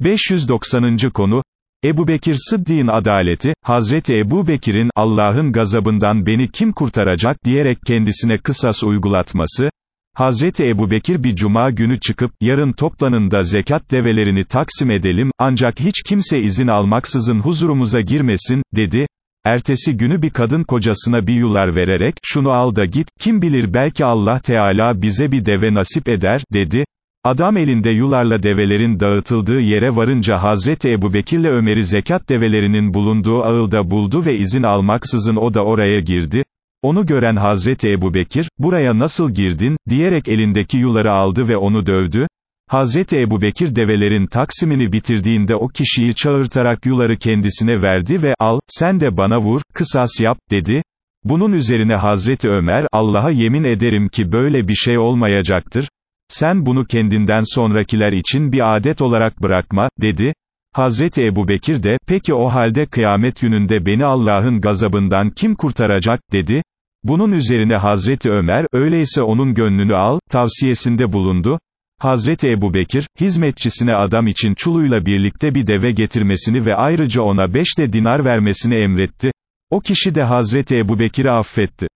590. konu, Ebu Bekir Sıddık'ın adaleti, Hazreti Ebu Bekir'in, Allah'ın gazabından beni kim kurtaracak diyerek kendisine kısas uygulatması, Hazreti Ebu Bekir bir cuma günü çıkıp, yarın toplanın da zekat develerini taksim edelim, ancak hiç kimse izin almaksızın huzurumuza girmesin, dedi, Ertesi günü bir kadın kocasına bir yular vererek, şunu al da git, kim bilir belki Allah Teala bize bir deve nasip eder, dedi. Adam elinde yularla develerin dağıtıldığı yere varınca Hazreti Ebu Bekirle Ömer'i zekat develerinin bulunduğu ağılda buldu ve izin almaksızın o da oraya girdi. Onu gören Hazreti Ebu Bekir, buraya nasıl girdin, diyerek elindeki yuları aldı ve onu dövdü. Hazreti Ebu Bekir develerin taksimini bitirdiğinde o kişiyi çağırtarak yuları kendisine verdi ve, al, sen de bana vur, kısas yap, dedi. Bunun üzerine Hazreti Ömer, Allah'a yemin ederim ki böyle bir şey olmayacaktır. Sen bunu kendinden sonrakiler için bir adet olarak bırakma, dedi. Hazreti Ebu Bekir de, peki o halde kıyamet gününde beni Allah'ın gazabından kim kurtaracak, dedi. Bunun üzerine Hazreti Ömer, öyleyse onun gönlünü al, tavsiyesinde bulundu. Hazreti Ebu Bekir, hizmetçisine adam için çuluyla birlikte bir deve getirmesini ve ayrıca ona beş de dinar vermesini emretti. O kişi de Hazreti Ebu Bekir'i affetti.